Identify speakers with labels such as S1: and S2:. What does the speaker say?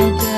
S1: together.